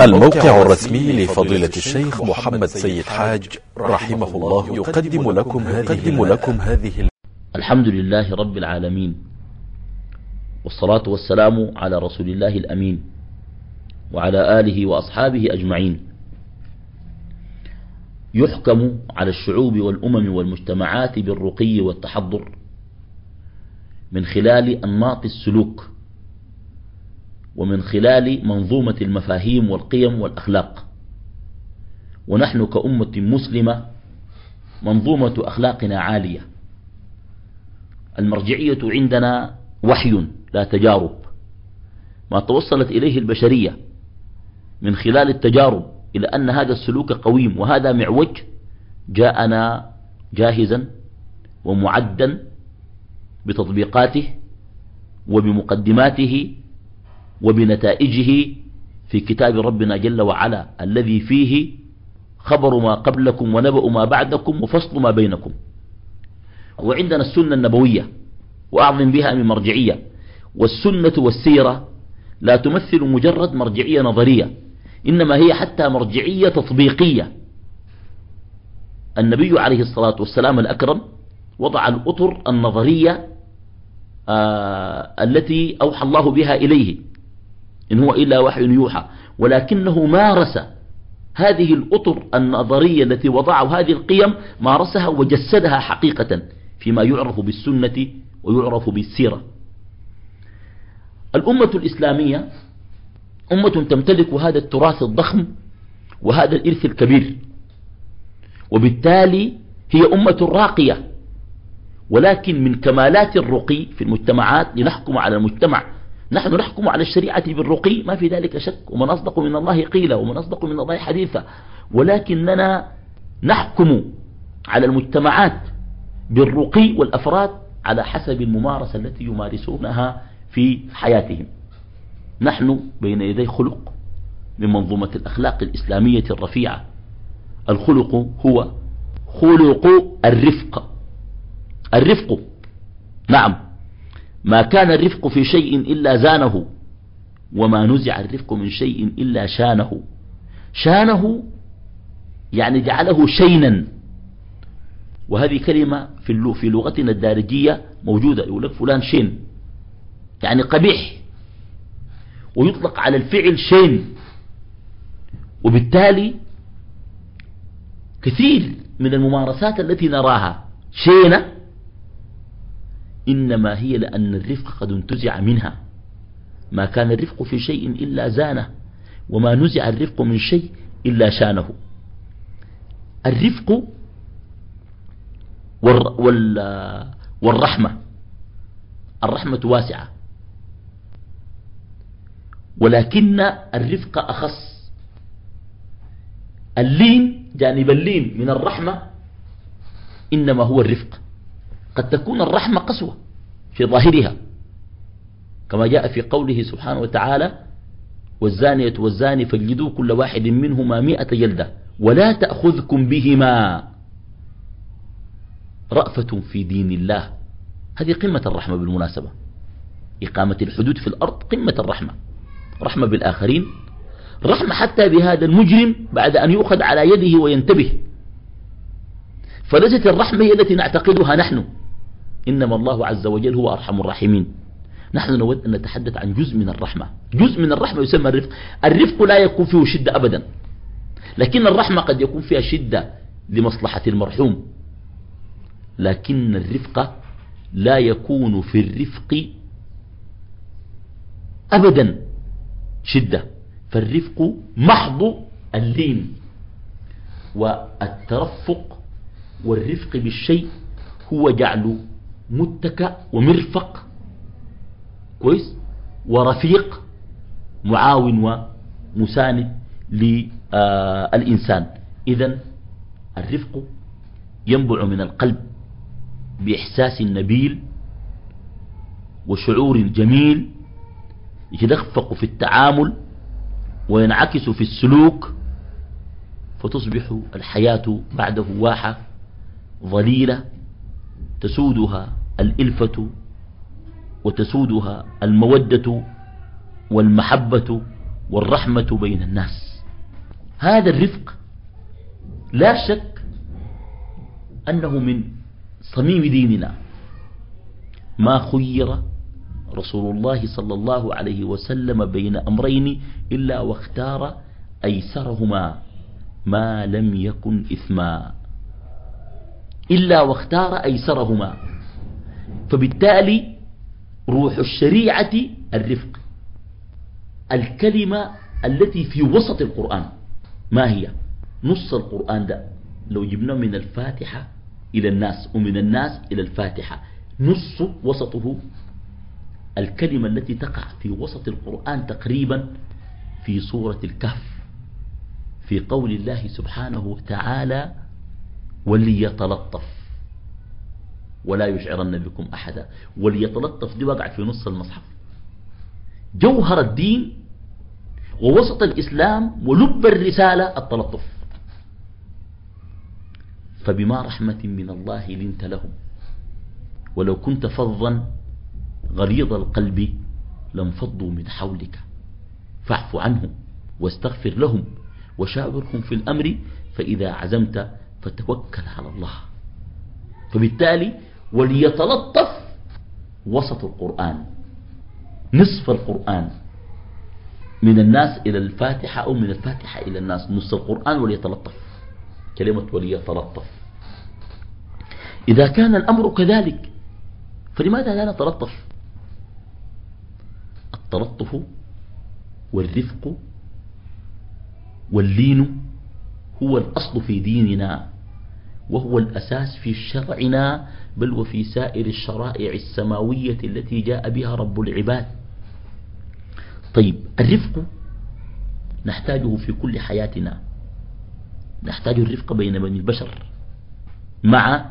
الموقع الرسمي لفضيلة الشيخ محمد سيد حاج رحمه الله يقدم لكم هذه, لكم هذه الحمد لله رب العالمين والصلاة والسلام على رسول الله الأمين وعلى آله وأصحابه أجمعين. يحكم على الشعوب والأمم والمجتمعات بالرقي والتحضر من خلال أنماط السلوك. ومن خلال منظومة المفاهيم والقيم والأخلاق. ونحن كأمة مسلمة منظومة أخلاقنا عالية. المرجعية عندنا وحي لا تجارب. ما توصلت إليه البشرية من خلال التجارب إلى أن هذا السلوك قويم وهذا معوج جاءنا جاهزا ومعدا بتطبيقاته وبمقدماته وبنتائجه في كتاب ربنا جل وعلا الذي فيه خبر ما قبلكم ونبأ ما بعدكم وفصل ما بينكم. وعندنا السنة النبوية وأعظم بها من مرجعية والسنة والسيرة لا تمثل مجرد مرجعية نظرية إنما هي حتى مرجعية تطبيقية. النبي عليه الصلاة والسلام الأكرم وضع الأطر النظرية آه التي أوحى الله بها إليه. إن هو إلا وحي يوحى. ولكنه مارس هذه الأطر النظرية التي وضعه هذه القيم مارسها وجسدها حقيقة فيما يعرف بالسنة ويعرف بالسيرة. الأمة الإسلامية أمة تمتلك هذا التراث الضخم وهذا الإرث الكبير. وبالتالي هي أمة راقية. ولكن من كمالات الرقي في المجتمعات لنحكم على المجتمع نحن نحكم على الشريعة بالرقي ما في ذلك شك. ومن أصدق من الله قيلا ومن أصدق من الله حديثا. ولكننا نحكم على المجتمعات بالرقي والأفراد على حسب الممارسة التي يمارسونها في حياتهم. نحن بين يدي خلق من منظومة الأخلاق الإسلامية الرفيعة. الخلق هو خلق الرفق. الرفق. نعم. ما كان الرفق في شيء إلا زانه وما نزع الرفق من شيء إلا شانه. شانه يعني جعله شينا. وهذه كلمة في في لغتنا الدارجية موجودة يقول لك فلان شين. يعني قبيح. ويطلق على الفعل شين. وبالتالي كثير من الممارسات التي نراها شينة إنما هي لأن الرفق قد انتزع منها. ما كان الرفق في شيء إلا زانه وما نزع الرفق من شيء إلا شانه. الرفق والرحمة. الرحمة واسعة. ولكن الرفق أخص. اللين جانب اللين من الرحمة إنما هو الرفق. قد تكون الرحمة قسوة في ظاهرها كما جاء في قوله سبحانه وتعالى والزانية والزاني فاجلدوا كل واحد منهما مئة جلدة ولا تأخذكم بهما. رأفة في دين الله. هذه قمة الرحمة بالمناسبة. إقامة الحدود في الأرض قمة الرحمة. رحمة بالآخرين. رحمة حتى بهذا المجرم بعد أن يؤخذ على يده وينتبه. فليست الرحمة هي التي نعتقدها نحن. إنما الله عز وجل هو أرحم الراحمين. نحن نود أن نتحدث عن جزء من الرحمة. جزء من الرحمة يسمى الرفق. الرفق لا يكون فيه شدة أبدا. لكن الرحمة قد يكون فيها شدة لمصلحة المرحوم. لكن الرفق لا يكون في الرفق أبدا. شدة. فالرفق محض اللين. والترفق والرفق بالشيء هو جعل متكأ ومرفق. كويس؟ ورفيق معاون ومساند للإنسان. إذا الرفق ينبع من القلب بإحساس نبيل وشعور جميل يتدفق في التعامل وينعكس في السلوك فتصبح الحياة بعده واحة. ظليلة تسودها الإلفة وتسودها المودة والمحبة والرحمة بين الناس. هذا الرفق لا شك أنه من صميم ديننا. ما خير رسول الله صلى الله عليه وسلم بين أمرين إلا واختار أيسرهما ما لم يكن إثما. إلا واختار أيسرهما. فبالتالي روح الشريعة الرفق. الكلمة التي في وسط القرآن. ما هي؟ نص القرآن ده. لو جبنا من الفاتحة إلى الناس ومن الناس إلى الفاتحة. نص وسطه. الكلمة التي تقع في وسط القرآن تقريبا في سورة الكهف. في قول الله سبحانه وتعالى وليتلطف. ولا يشعرن بكم أحدا. وليتلطف دي وقع في نص المصحف. جوهر الدين ووسط الإسلام ولب الرسالة التلطف. فبما رحمة من الله لنت لهم. ولو كنت فظا غليظ القلب لانفضوا من حولك. فاعف عنهم واستغفر لهم وشاورهم في الأمر. فإذا عزمت فتوكل على الله. فبالتالي وليتلطف وسط القرآن نصف القرآن من الناس إلى الفاتحة أو من الفاتحة إلى الناس نصف القرآن وليتلطف. كلمة وليتلطف. إذا كان الأمر كذلك فلماذا لا نتلطف؟ التلطف والرفق واللين هو الأصل في ديننا. وهو الأساس في شرعنا بل وفي سائر الشرائع السماوية التي جاء بها رب العباد. طيب الرفق نحتاجه في كل حياتنا. نحتاج الرفق بين بني البشر مع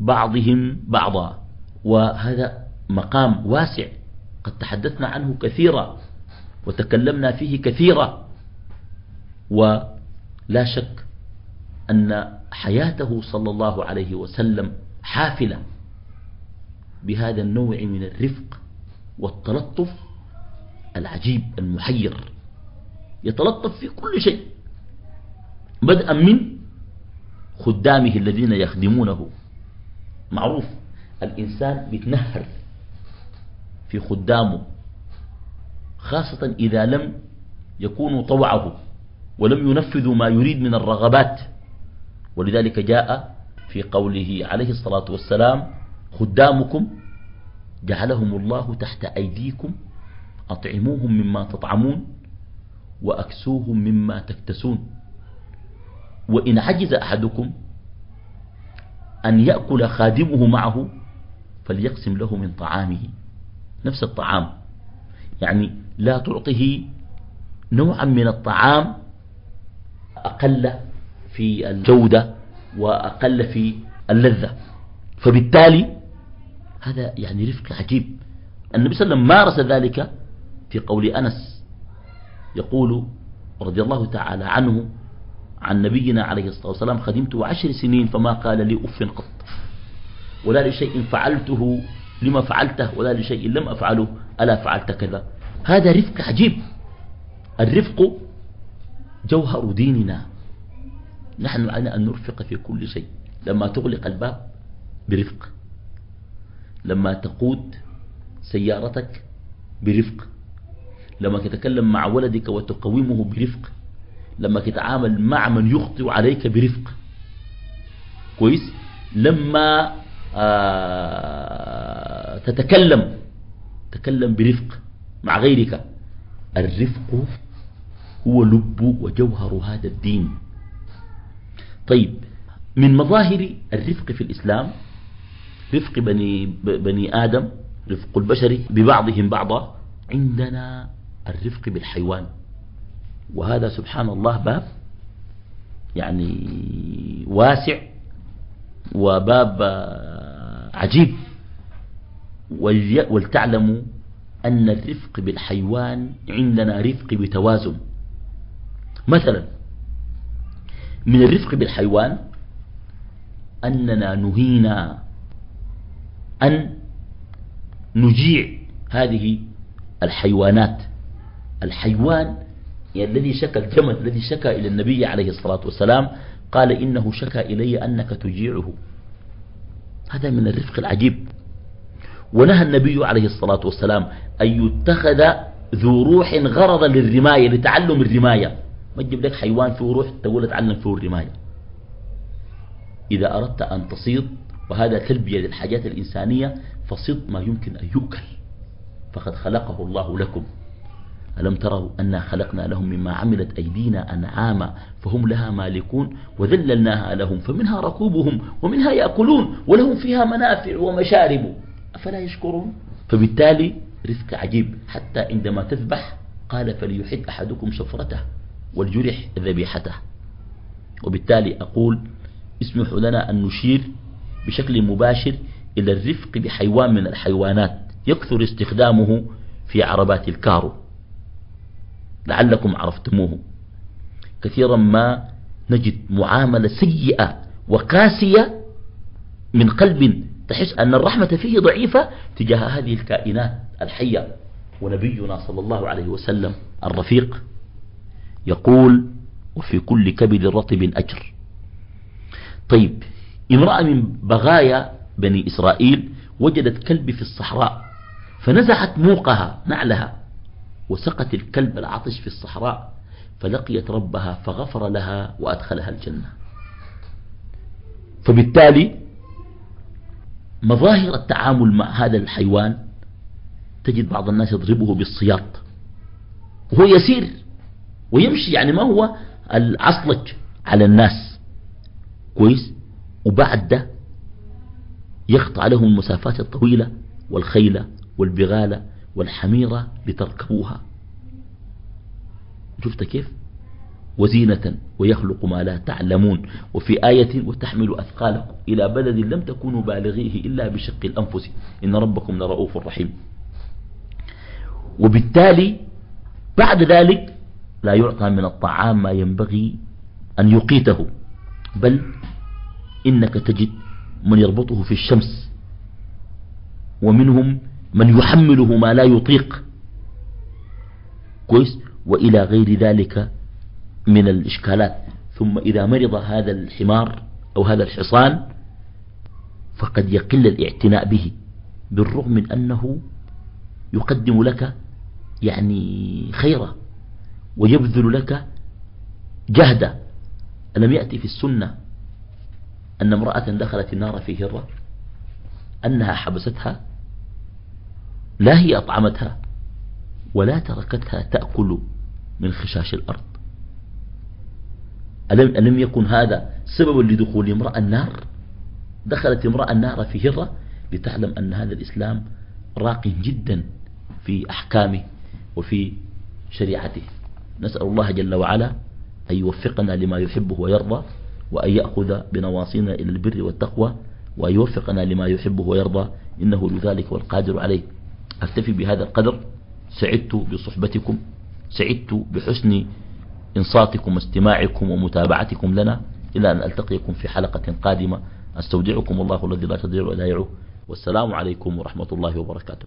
بعضهم بعضا. وهذا مقام واسع قد تحدثنا عنه كثيرا وتكلمنا فيه كثيرا. ولا شك أن حياته صلى الله عليه وسلم حافلة بهذا النوع من الرفق والتلطف العجيب المحير. يتلطف في كل شيء بدءا من خدامه الذين يخدمونه. معروف الإنسان بيتنهر في خدامه خاصة إذا لم يكونوا طوعه ولم ينفذوا ما يريد من الرغبات. ولذلك جاء في قوله عليه الصلاة والسلام خدامكم جعلهم الله تحت أيديكم أطعموهم مما تطعمون وأكسوهم مما تكتسون. وإن عجز أحدكم أن يأكل خادمه معه فليقسم له من طعامه نفس الطعام. يعني لا تعطه نوعا من الطعام أقل في الجودة وأقل في اللذة. فبالتالي هذا يعني رفق عجيب. النبي صلى الله عليه وسلم مارس ذلك في قول أنس. يقول رضي الله تعالى عنه عن نبينا عليه الصلاة والسلام خدمت عشر سنين فما قال لي أف قط ولا لشيء فعلته لما فعلته ولا لشيء لم أفعله ألا فعلت كذا. هذا رفق عجيب. الرفق جوهر ديننا. نحن علينا أن نرفق في كل شيء. لما تغلق الباب برفق. لما تقود سيارتك برفق. لما تتكلم مع ولدك وتقومه برفق. لما تتعامل مع من يخطئ عليك برفق. كويس؟ لما آه تتكلم تكلم برفق مع غيرك. الرفق هو لب وجوهر هذا الدين. طيب من مظاهر الرفق في الإسلام رفق بني, بني آدم رفق البشر ببعضهم بعضا عندنا الرفق بالحيوان. وهذا سبحان الله باب يعني واسع وباب عجيب. ولتعلموا أن الرفق بالحيوان عندنا رفق بتوازن. مثلا من الرفق بالحيوان أننا نهينا أن نجيع هذه الحيوانات. الحيوان يعني الذي شكى الجمل الذي شكى إلى النبي عليه الصلاة والسلام قال إنه شكى إلي أنك تجيعه. هذا من الرفق العجيب. ونهى النبي عليه الصلاة والسلام أن يتخذ ذو روح غرضا للرماية لتعلم الرماية. ما تجيب لك حيوان فيه روح تقول اتعلم فيه الرماية إذا أردت أن تصيد وهذا تلبية للحاجات الإنسانية فصد ما يمكن أن يؤكل. فقد خلقه الله لكم. ألم تروا أنا خلقنا لهم مما عملت أيدينا أنعاما فهم لها مالكون وذللناها لهم فمنها ركوبهم ومنها يأكلون ولهم فيها منافع ومشارب. أفلا يشكرون؟ فبالتالي رزق عجيب. حتى عندما تذبح قال فليحد أحدكم شفرته. والجرح ذبيحته. وبالتالي أقول اسمحوا لنا أن نشير بشكل مباشر إلى الرفق بحيوان من الحيوانات يكثر استخدامه في عربات الكارو. لعلكم عرفتموه. كثيرا ما نجد معاملة سيئة وقاسية من قلب تحس أن الرحمة فيه ضعيفة تجاه هذه الكائنات الحية. ونبينا صلى الله عليه وسلم الرفيق. يقول وفي كل كبد رطب أجر. طيب امرأة من بغايا بني إسرائيل وجدت كلب في الصحراء فنزعت موقها نعلها وسقت الكلب العطش في الصحراء فلقيت ربها فغفر لها وأدخلها الجنة. فبالتالي مظاهر التعامل مع هذا الحيوان تجد بعض الناس يضربه بالصياط وهو يسير ويمشي يعني ما هو العصلج على الناس. كويس؟ وبعد ده يقطع لهم المسافات الطويلة والخيل والبغال والحميرة لتركبوها. شفت كيف؟ وزينة ويخلق ما لا تعلمون وفي آية وتحمل أثقالكم إلى بلد لم تكونوا بالغيه إلا بشق الأنفس. إن ربكم لرؤوف رحيم. وبالتالي بعد ذلك لا يعطى من الطعام ما ينبغي أن يقيته بل إنك تجد من يربطه في الشمس ومنهم من يحمله ما لا يطيق. كويس؟ وإلى غير ذلك من الإشكالات. ثم إذا مرض هذا الحمار أو هذا الحصان فقد يقل الاعتناء به بالرغم من أنه يقدم لك يعني خيرا. ويبذل لك جهدا ألم يأتي في السنة أن امرأة دخلت النار في هرة؟ أنها حبستها؟ لا هي أطعمتها ولا تركتها تأكل من خشاش الأرض. ألم, ألم يكن هذا سببا لدخول امرأة النار؟ دخلت امرأة النار في هرة لتعلم أن هذا الإسلام راق جدا في أحكامه وفي شريعته. نسأل الله جل وعلا أن يوفقنا لما يحبه ويرضى وأن يأخذ بنواصينا إلى البر والتقوى وأن يوفقنا لما يحبه ويرضى إنه لذلك والقادر عليه. أكتفي بهذا القدر. سعدت بصحبتكم. سعدت بحسن إنصاتكم واستماعكم ومتابعتكم لنا. إلى أن ألتقيكم في حلقة قادمة. أستودعكم الله الذي لا تضيع ودائعه والسلام عليكم ورحمة الله وبركاته.